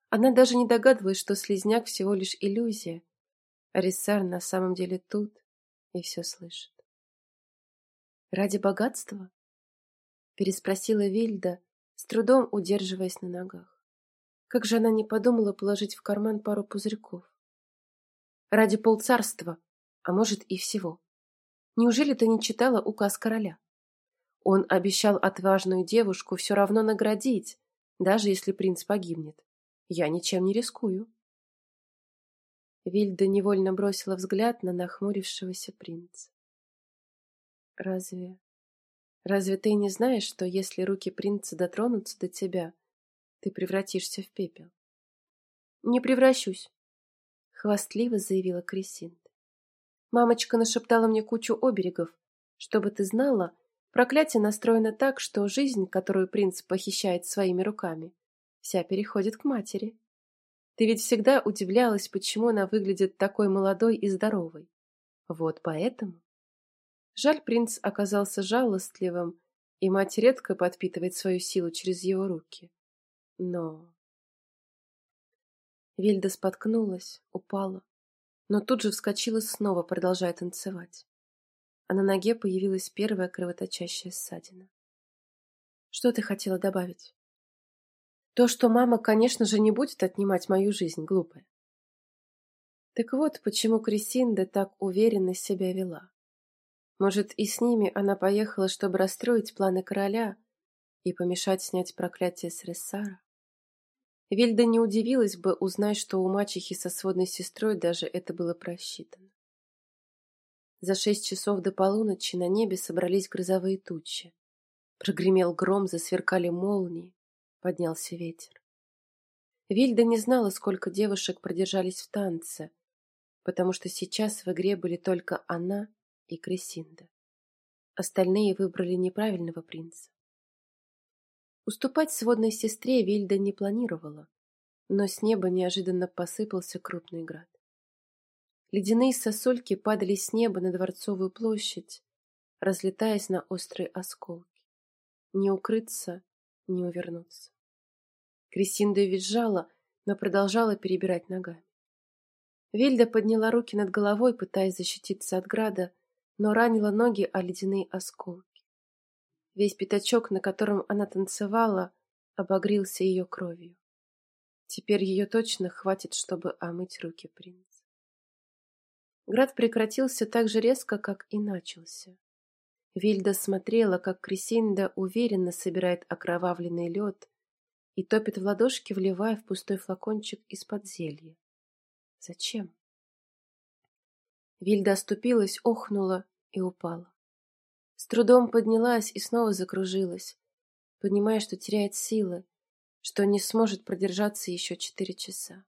Она даже не догадывалась, что слезняк всего лишь иллюзия, а Рисар на самом деле тут, и все слышит. «Ради богатства?» — переспросила Вильда, с трудом удерживаясь на ногах. Как же она не подумала положить в карман пару пузырьков? «Ради полцарства, а может и всего. Неужели ты не читала указ короля? Он обещал отважную девушку все равно наградить, даже если принц погибнет. Я ничем не рискую». Вильда невольно бросила взгляд на нахмурившегося принца. «Разве... разве ты не знаешь, что если руки принца дотронутся до тебя, ты превратишься в пепел?» «Не превращусь», — хвастливо заявила Крисинда. «Мамочка нашептала мне кучу оберегов. Чтобы ты знала, проклятие настроено так, что жизнь, которую принц похищает своими руками, вся переходит к матери». Ты ведь всегда удивлялась, почему она выглядит такой молодой и здоровой. Вот поэтому. Жаль, принц оказался жалостливым, и мать редко подпитывает свою силу через его руки. Но... Вильда споткнулась, упала, но тут же вскочила снова, продолжая танцевать. А на ноге появилась первая кровоточащая ссадина. Что ты хотела добавить? То, что мама, конечно же, не будет отнимать мою жизнь, глупая. Так вот, почему Крисинда так уверенно себя вела. Может, и с ними она поехала, чтобы расстроить планы короля и помешать снять проклятие с Рессара? Вильда не удивилась бы, узнать, что у мачехи со сводной сестрой даже это было просчитано. За шесть часов до полуночи на небе собрались грозовые тучи. Прогремел гром, засверкали молнии поднялся ветер. Вильда не знала, сколько девушек продержались в танце, потому что сейчас в игре были только она и Кресинда. Остальные выбрали неправильного принца. Уступать сводной сестре Вильда не планировала, но с неба неожиданно посыпался крупный град. Ледяные сосульки падали с неба на Дворцовую площадь, разлетаясь на острые осколки. Не укрыться, не увернуться. Крисинда визжала, но продолжала перебирать ногами. Вильда подняла руки над головой, пытаясь защититься от града, но ранила ноги о ледяные осколки. Весь пятачок, на котором она танцевала, обогрелся ее кровью. Теперь ее точно хватит, чтобы омыть руки принца. Град прекратился так же резко, как и начался. Вильда смотрела, как Крисинда уверенно собирает окровавленный лед и топит в ладошки, вливая в пустой флакончик из-под зелья. Зачем? Вильда оступилась, охнула и упала. С трудом поднялась и снова закружилась, понимая, что теряет силы, что не сможет продержаться еще четыре часа.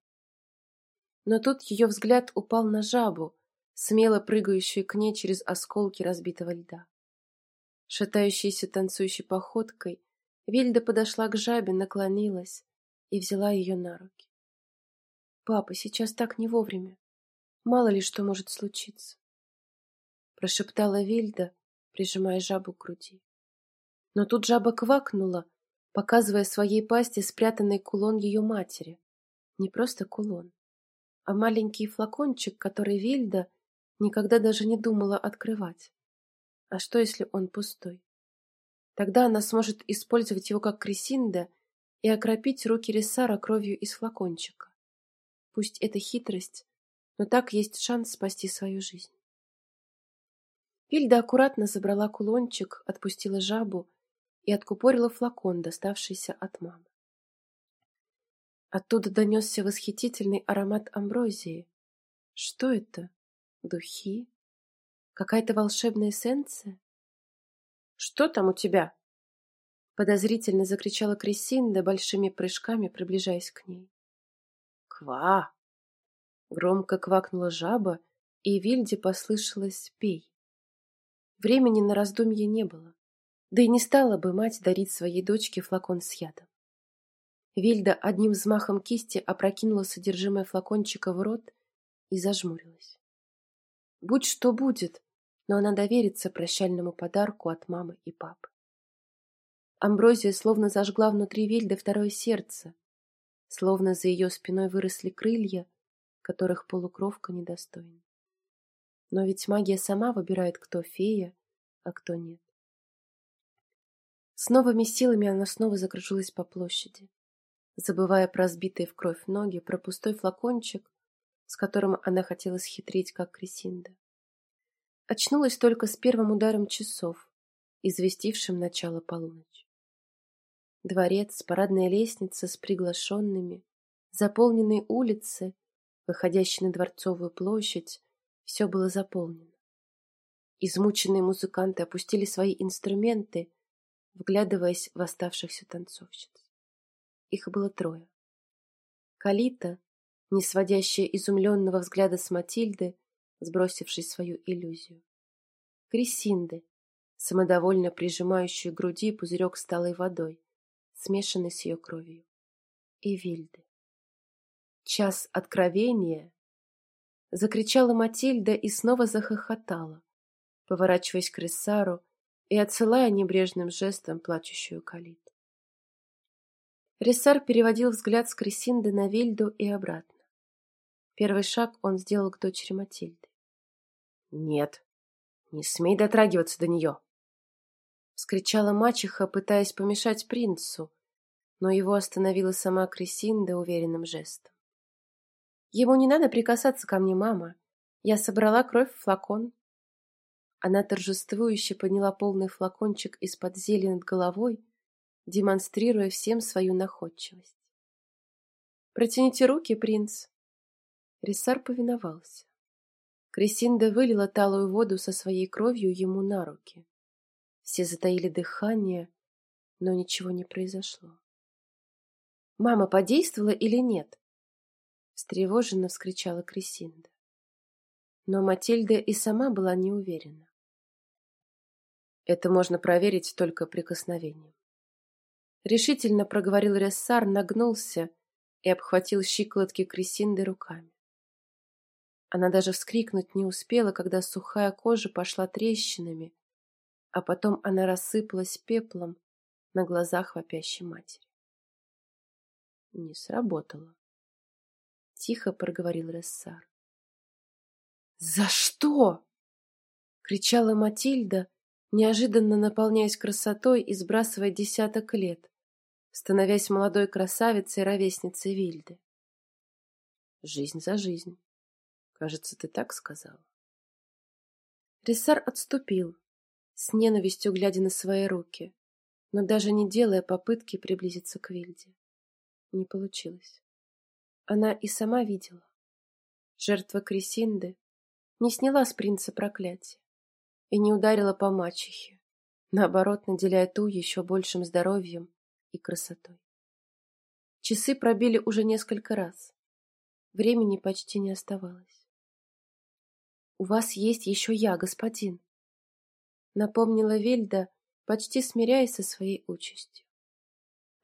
Но тут ее взгляд упал на жабу, смело прыгающую к ней через осколки разбитого льда. Шатающейся танцующей походкой, Вильда подошла к жабе, наклонилась и взяла ее на руки. «Папа, сейчас так не вовремя. Мало ли что может случиться», — прошептала Вильда, прижимая жабу к груди. Но тут жаба квакнула, показывая своей пасти спрятанный кулон ее матери. Не просто кулон, а маленький флакончик, который Вильда никогда даже не думала открывать. А что, если он пустой? Тогда она сможет использовать его как кресинда и окропить руки Ресара кровью из флакончика. Пусть это хитрость, но так есть шанс спасти свою жизнь. Вильда аккуратно забрала кулончик, отпустила жабу и откупорила флакон, доставшийся от мамы. Оттуда донесся восхитительный аромат амброзии. Что это? Духи? Какая-то волшебная эссенция? Что там у тебя? Подозрительно закричала Крисинда большими прыжками, приближаясь к ней. Ква! Громко квакнула жаба, и Вильде послышалось «пей». Времени на раздумье не было. Да и не стала бы мать дарить своей дочке флакон с ядом. Вильда одним взмахом кисти опрокинула содержимое флакончика в рот и зажмурилась. Будь что будет, но она доверится прощальному подарку от мамы и папы. Амброзия словно зажгла внутри Вильды второе сердце, словно за ее спиной выросли крылья, которых полукровка недостойна. Но ведь магия сама выбирает, кто фея, а кто нет. С новыми силами она снова закружилась по площади, забывая про сбитые в кровь ноги, про пустой флакончик, с которым она хотела схитрить, как Крисинда. Очнулась только с первым ударом часов, известившим начало полуночи. Дворец, парадная лестница с приглашенными, заполненные улицы, выходящие на Дворцовую площадь, все было заполнено. Измученные музыканты опустили свои инструменты вглядываясь в оставшихся танцовщиц. Их было трое. Калита, не сводящая изумленного взгляда с Матильды, сбросившей свою иллюзию. Крисинды, самодовольно прижимающую к груди пузырек с талой водой, смешанный с ее кровью. И Вильды. «Час откровения!» Закричала Матильда и снова захохотала, поворачиваясь к Рессару и отсылая небрежным жестом плачущую Калиту. Рессар переводил взгляд с Крисинды на Вильду и обратно. Первый шаг он сделал к дочери Матильды. «Нет, не смей дотрагиваться до нее!» Вскричала мачеха, пытаясь помешать принцу, но его остановила сама Крисинда уверенным жестом. «Ему не надо прикасаться ко мне, мама. Я собрала кровь в флакон. Она торжествующе подняла полный флакончик из-под зелья над головой, демонстрируя всем свою находчивость. «Протяните руки, принц!» Рисар повиновался. Крисинда вылила талую воду со своей кровью ему на руки. Все затаили дыхание, но ничего не произошло. «Мама подействовала или нет?» Встревоженно вскричала Крисинда. Но Матильда и сама была не уверена. Это можно проверить только прикосновением. Решительно проговорил Рессар, нагнулся и обхватил щиколотки Крисинды руками. Она даже вскрикнуть не успела, когда сухая кожа пошла трещинами, а потом она рассыпалась пеплом, на глазах вопящей матери. Не сработало. Тихо проговорил Рессар. «За что?» — кричала Матильда, неожиданно наполняясь красотой и сбрасывая десяток лет, становясь молодой красавицей ровесницей Вильды. «Жизнь за жизнь. Кажется, ты так сказала». Рессар отступил, с ненавистью глядя на свои руки, но даже не делая попытки приблизиться к Вильде. Не получилось. Она и сама видела. Жертва Крисинды не сняла с принца проклятие и не ударила по мачехе, наоборот, наделяя ту еще большим здоровьем и красотой. Часы пробили уже несколько раз. Времени почти не оставалось. «У вас есть еще я, господин», — напомнила Вельда, почти смиряясь со своей участью.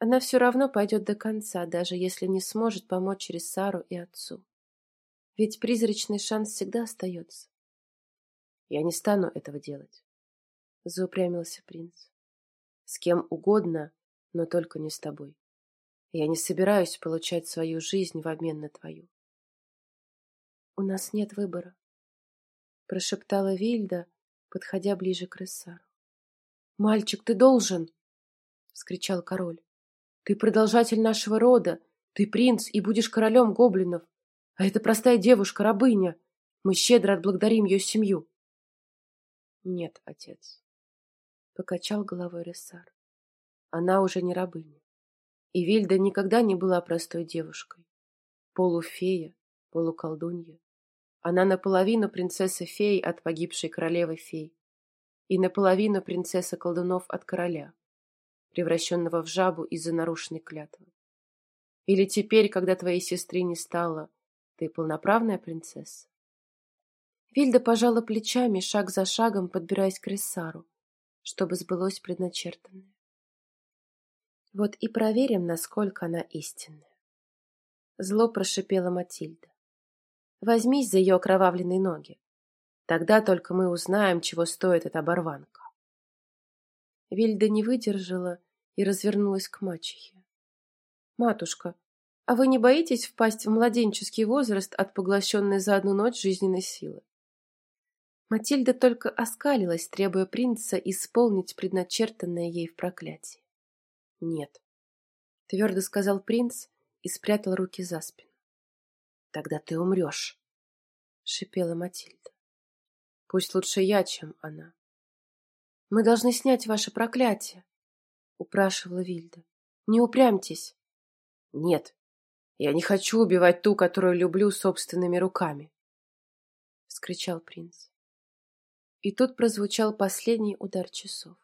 Она все равно пойдет до конца, даже если не сможет помочь через Сару и отцу. Ведь призрачный шанс всегда остается. Я не стану этого делать, — заупрямился принц. С кем угодно, но только не с тобой. Я не собираюсь получать свою жизнь в обмен на твою. У нас нет выбора, — прошептала Вильда, подходя ближе к Рессару. «Мальчик, ты должен!» — вскричал король. «Ты продолжатель нашего рода, ты принц и будешь королем гоблинов, а это простая девушка, рабыня. Мы щедро отблагодарим ее семью». «Нет, отец», — покачал головой Рессар. «Она уже не рабыня. И Вильда никогда не была простой девушкой. Полуфея, полуколдунья. Она наполовину принцесса-фей от погибшей королевы фей и наполовину принцесса колдунов от короля, превращенного в жабу из-за нарушенной клятвы. Или теперь, когда твоей сестры не стало, ты полноправная принцесса? Вильда пожала плечами, шаг за шагом подбираясь к Рессару, чтобы сбылось предначертанное. Вот и проверим, насколько она истинная. Зло прошипела Матильда. Возьмись за ее окровавленные ноги. Тогда только мы узнаем, чего стоит эта оборванка. Вильда не выдержала и развернулась к мачехе. «Матушка, а вы не боитесь впасть в младенческий возраст от поглощенной за одну ночь жизненной силы?» Матильда только оскалилась, требуя принца исполнить предначертанное ей в проклятии. «Нет», — твердо сказал принц и спрятал руки за спину. «Тогда ты умрешь», — шипела Матильда. Пусть лучше я, чем она. «Мы должны снять ваше проклятие», — упрашивала Вильда. «Не упрямьтесь». «Нет, я не хочу убивать ту, которую люблю собственными руками», — вскричал принц. И тут прозвучал последний удар часов.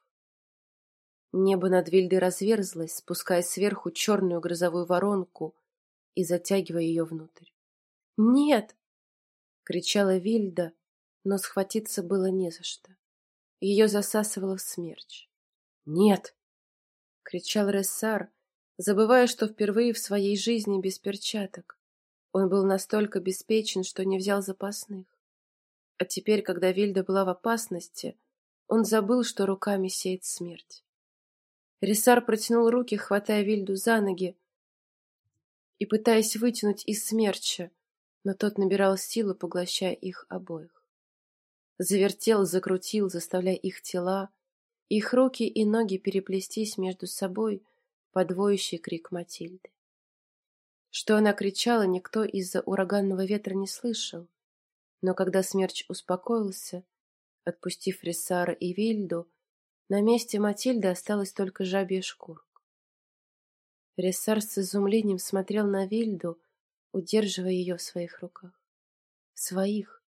Небо над Вильдой разверзлось, спуская сверху черную грозовую воронку и затягивая ее внутрь. «Нет!» — кричала Вильда, но схватиться было не за что. Ее засасывало в смерч. «Нет!» — кричал Рессар, забывая, что впервые в своей жизни без перчаток. Он был настолько беспечен, что не взял запасных. А теперь, когда Вильда была в опасности, он забыл, что руками сеет смерть. Рессар протянул руки, хватая Вильду за ноги и пытаясь вытянуть из смерча, но тот набирал силу, поглощая их обоих завертел, закрутил, заставляя их тела, их руки и ноги переплестись между собой под воющий крик Матильды. Что она кричала, никто из-за ураганного ветра не слышал, но когда смерч успокоился, отпустив Рессара и Вильду, на месте Матильды осталась только жабья шкурка. Рессар с изумлением смотрел на Вильду, удерживая ее в своих руках. В своих,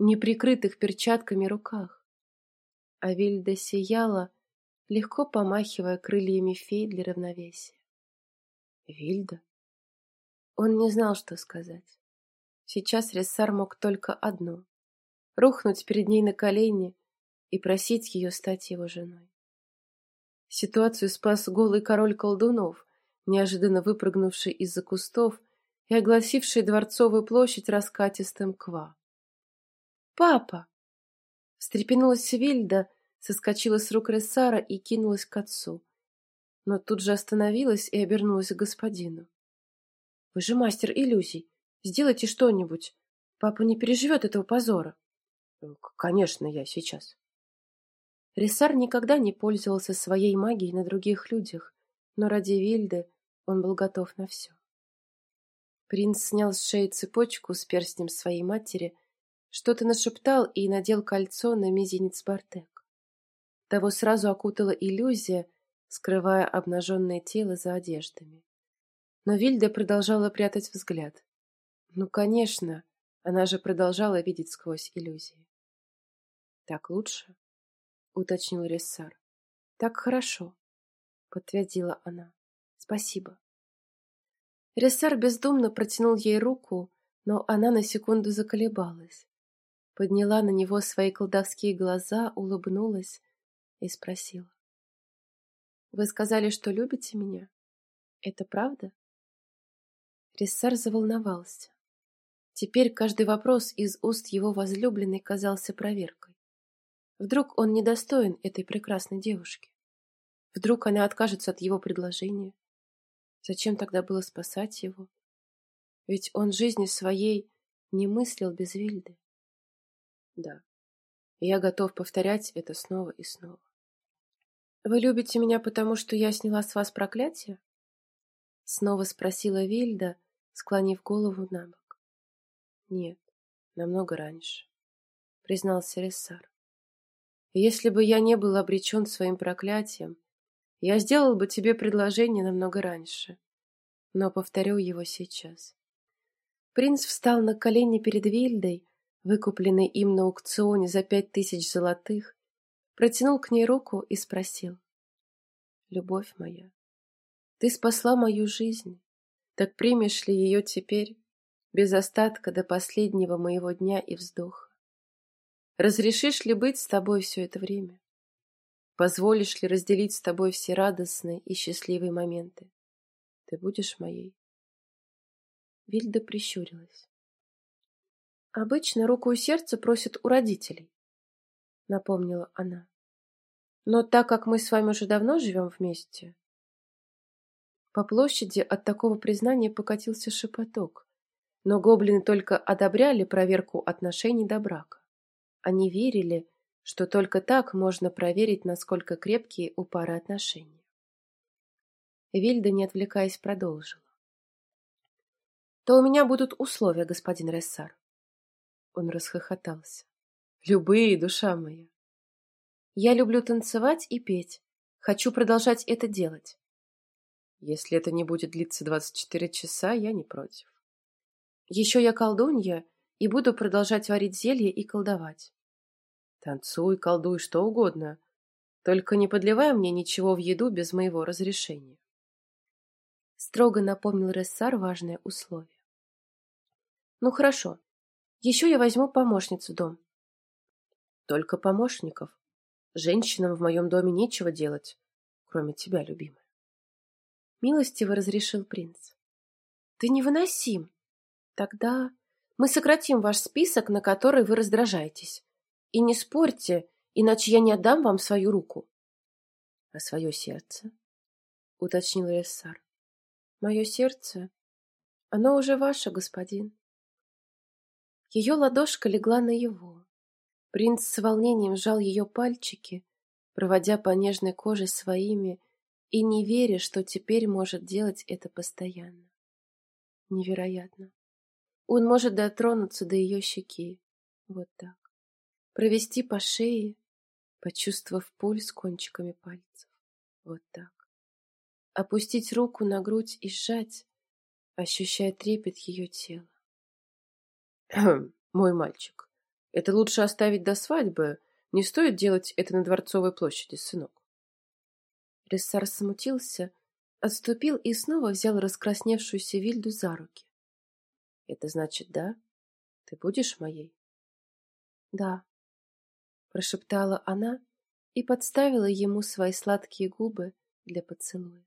неприкрытых перчатками руках. А Вильда сияла, легко помахивая крыльями фей для равновесия. Вильда? Он не знал, что сказать. Сейчас Рессар мог только одно — рухнуть перед ней на колени и просить ее стать его женой. Ситуацию спас голый король колдунов, неожиданно выпрыгнувший из-за кустов и огласивший дворцовую площадь раскатистым ква. «Папа!» Встрепенулась Вильда, соскочила с рук Рессара и кинулась к отцу. но тут же остановилась и обернулась к господину. «Вы же мастер иллюзий. Сделайте что-нибудь. Папа не переживет этого позора». «Конечно, я сейчас». Рисар никогда не пользовался своей магией на других людях, но ради Вильды он был готов на все. Принц снял с шеи цепочку с перстнем своей матери, что-то нашептал и надел кольцо на мизинец Бартек. Того сразу окутала иллюзия, скрывая обнаженное тело за одеждами. Но Вильда продолжала прятать взгляд. Ну, конечно, она же продолжала видеть сквозь иллюзии. «Так лучше?» — уточнил Рессар. «Так хорошо», — подтвердила она. «Спасибо». Рессар бездумно протянул ей руку, но она на секунду заколебалась. Подняла на него свои колдовские глаза, улыбнулась и спросила. «Вы сказали, что любите меня? Это правда?» Рессар заволновался. Теперь каждый вопрос из уст его возлюбленной казался проверкой. Вдруг он недостоин этой прекрасной девушки? Вдруг она откажется от его предложения? Зачем тогда было спасать его? Ведь он жизни своей не мыслил без Вильды. Да, я готов повторять это снова и снова. «Вы любите меня, потому что я сняла с вас проклятие?» Снова спросила Вильда, склонив голову на бок. «Нет, намного раньше», — признался Рессар. «Если бы я не был обречен своим проклятием, я сделал бы тебе предложение намного раньше, но повторю его сейчас. Принц встал на колени перед Вильдой, выкупленной им на аукционе за пять тысяч золотых, протянул к ней руку и спросил. «Любовь моя, ты спасла мою жизнь, так примешь ли ее теперь, без остатка до последнего моего дня и вздоха? Разрешишь ли быть с тобой все это время? Позволишь ли разделить с тобой все радостные и счастливые моменты? Ты будешь моей?» Вильда прищурилась. «Обычно руку и сердце просят у родителей», — напомнила она. «Но так как мы с вами уже давно живем вместе...» По площади от такого признания покатился шепоток, но гоблины только одобряли проверку отношений до брака. Они верили, что только так можно проверить, насколько крепкие у пары отношения. Вильда, не отвлекаясь, продолжила. «То у меня будут условия, господин Рессар». Он расхохотался. «Любые, душа моя». «Я люблю танцевать и петь. Хочу продолжать это делать». «Если это не будет длиться 24 часа, я не против». «Еще я колдунья и буду продолжать варить зелье и колдовать». Танцуй, колдуй, что угодно. Только не подливай мне ничего в еду без моего разрешения. Строго напомнил Рессар важное условие. Ну хорошо. Еще я возьму помощницу дом. Только помощников. Женщинам в моем доме нечего делать, кроме тебя, любимая. Милостиво разрешил принц. Ты невыносим. Тогда мы сократим ваш список, на который вы раздражаетесь. И не спорьте, иначе я не отдам вам свою руку. — А свое сердце? — уточнил Рессар. — Мое сердце? Оно уже ваше, господин. Ее ладошка легла на его. Принц с волнением сжал ее пальчики, проводя по нежной коже своими и не веря, что теперь может делать это постоянно. Невероятно. Он может дотронуться до ее щеки. Вот так провести по шее, почувствовав пульс кончиками пальцев. Вот так. Опустить руку на грудь и сжать, ощущая трепет ее тела. (clears throat) «Мой мальчик, это лучше оставить до свадьбы. Не стоит делать это на Дворцовой площади, сынок». Рессар смутился, отступил и снова взял раскрасневшуюся Вильду за руки. «Это значит, да? Ты будешь моей?» «Да», прошептала она и подставила ему свои сладкие губы для поцелуя.